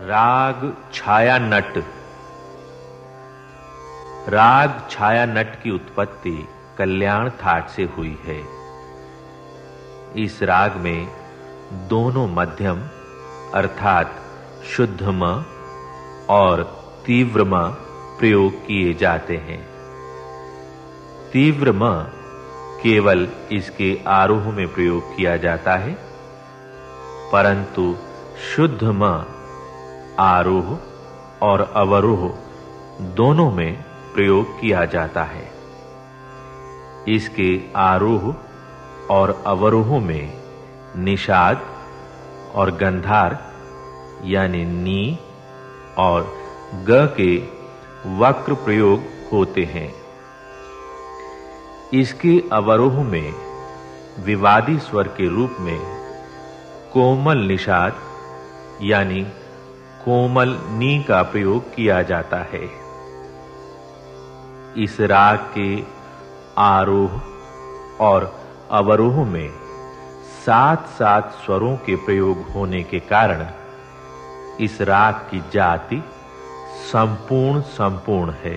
राग छाया नट। राग छाया नट की उत्पत्ति कल्याण थाट से हुई है। इस राग में दोनों मध्यम, अर्थात शुद्ध म और तीव्र म प्रयोग किए जाते हैं। तीव्र म केवल इसके आरोह में प्रयोग किया जाता है, परंतु शुद्ध म आरोह और अवरोह दोनों में प्रयोग किया जाता है। इसके आरोह और अवरोह में निषाद और गंधार, यानी नी और ग के वक्र प्रयोग होते हैं। इसके अवरोह में विवादी स्वर के रूप में कोमल निषाद, यानी कोमल नी का प्रयोग किया जाता है। इस राग के आरोह और अवरोह में सात सात स्वरों के प्रयोग होने के कारण इस राग की जाति संपूर्ण संपूर्ण है।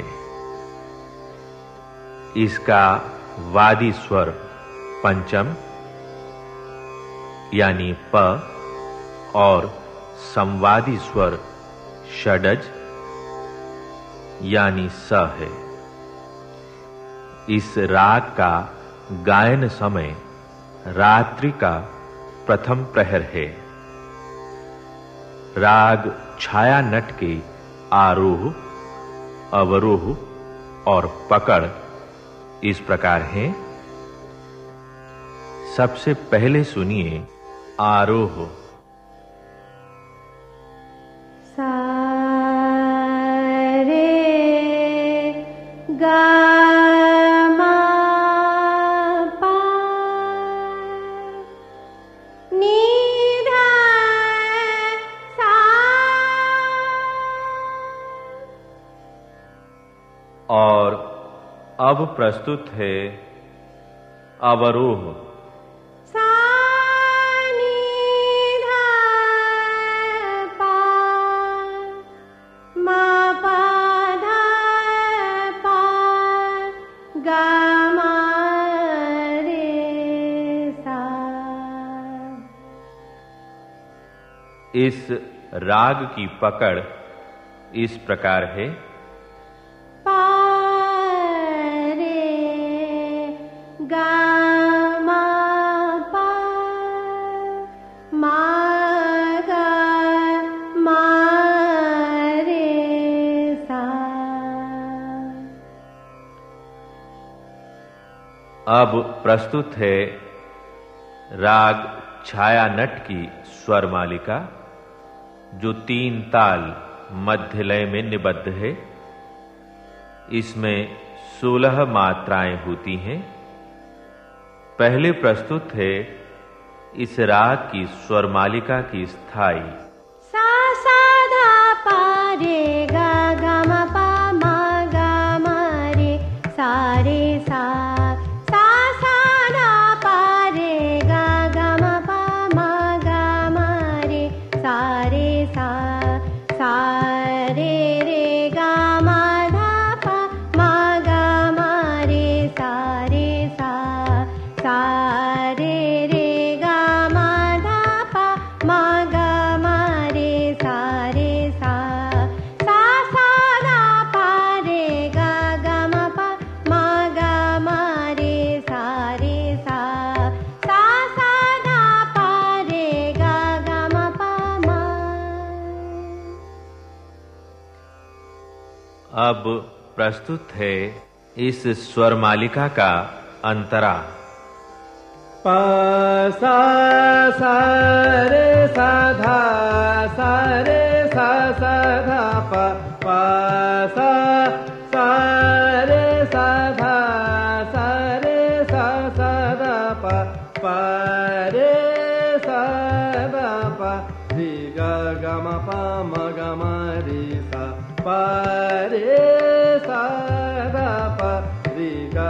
इसका वादी स्वर पंचम, यानी प और संवादी स्वर षडज, यानी स है। इस राग का गायन समय रात्रि का प्रथम प्रहर है। राग छाया नट के आरोह, अवरोह और पकड़ इस प्रकार हैं। सबसे पहले सुनिए आरोह। और अब प्रस्तुत है अवरोह। इस राग की पकड़ इस प्रकार है। अब प्रस्तुत है राग छाया नट की स्वर मालिका। जो तीन ताल मध्य लय में निबद्ध है, इसमें सोलह मात्राएँ होती हैं। पहले प्रस्तुत है इस राग की स्वर मालिका की स्थायी। अब प्रस्तुत है इस स्वर मालिका का अंतरा। प सा सा रे सा धा सा रे धा प प सा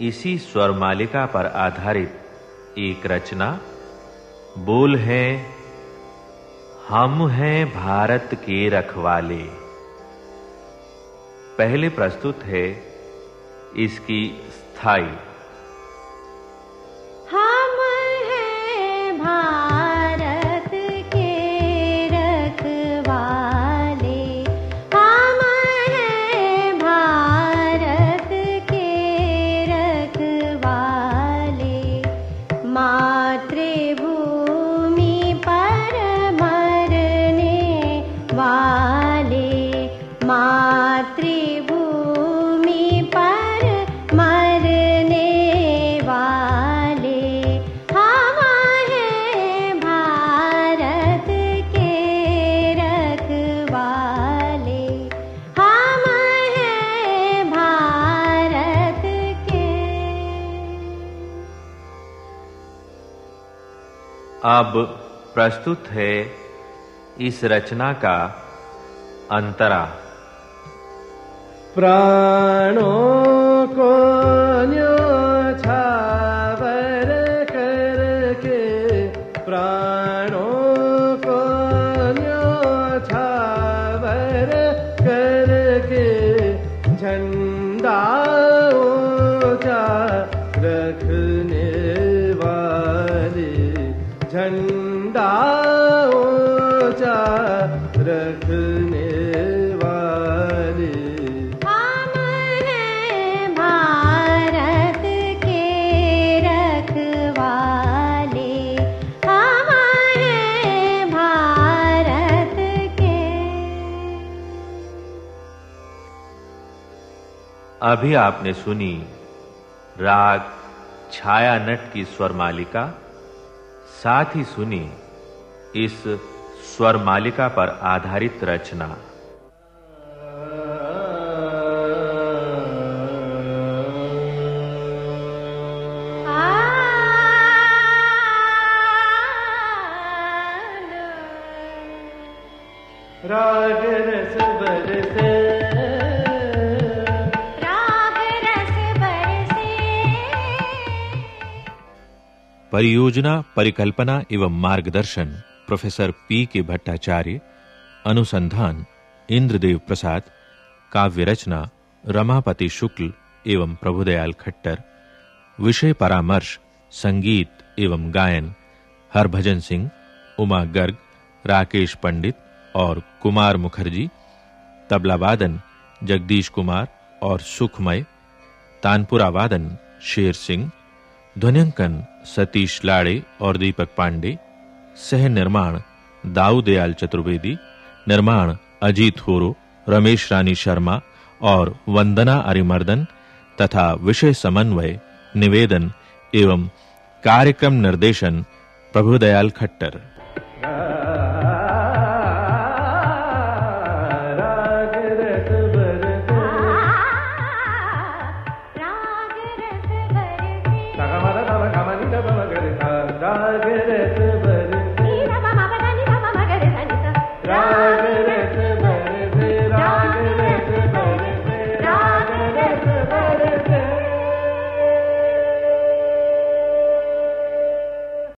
इसी स्वर मालिका पर आधारित एक रचना, बोल है, हम हैं भारत के रखवाले। पहले प्रस्तुत है इसकी स्थायी। मातृभूमि पर मरने वाले हम हैं भारत के रखवाले हम हैं भारत के। अब प्रस्तुत है इस रचना का अंतरा। प्राणों को न्योछावर करके प्राणों को न्योछावर करके झंडा ऊँचा रखने वाले झंडा ऊँचा रखने अभी आपने सुनी राग छाया नट की स्वर मालिका, साथ ही सुनी इस स्वर मालिका पर आधारित रचना। राग रस बरसे। परियोजना, परिकल्पना एवं मार्गदर्शन प्रोफेसर पी के भट्टाचार्य, अनुसंधान इंद्रदेव प्रसाद काव्य रचना रमापति शुक्ल एवं प्रभुदयाल खट्टर, विषय परामर्श, संगीत एवं गायन हरभजन सिंह, उमा गर्ग, राकेश पंडित और कुमार मुखर्जी, तबला वादन जगदीश कुमार और सुखमय, तानपुरा वादन शेर सिंह, ध्वनिंकन सतीश लाड़े और दीपक पांडे, सह निर्माण दाऊदयाल चतुर्वेदी, निर्माण अजीत होरो, रमेश रानी शर्मा और वंदना अरिमर्दन तथा विषय समन्वय, निवेदन एवं कार्यक्रम निर्देशन प्रभुदयाल खट्टर।